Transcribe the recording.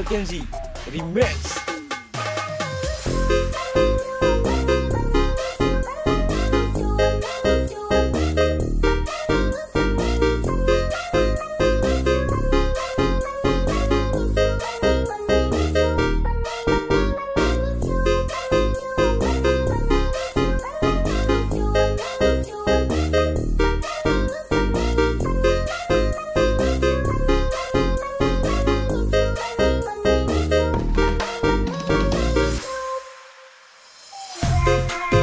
Kenji. Remix Música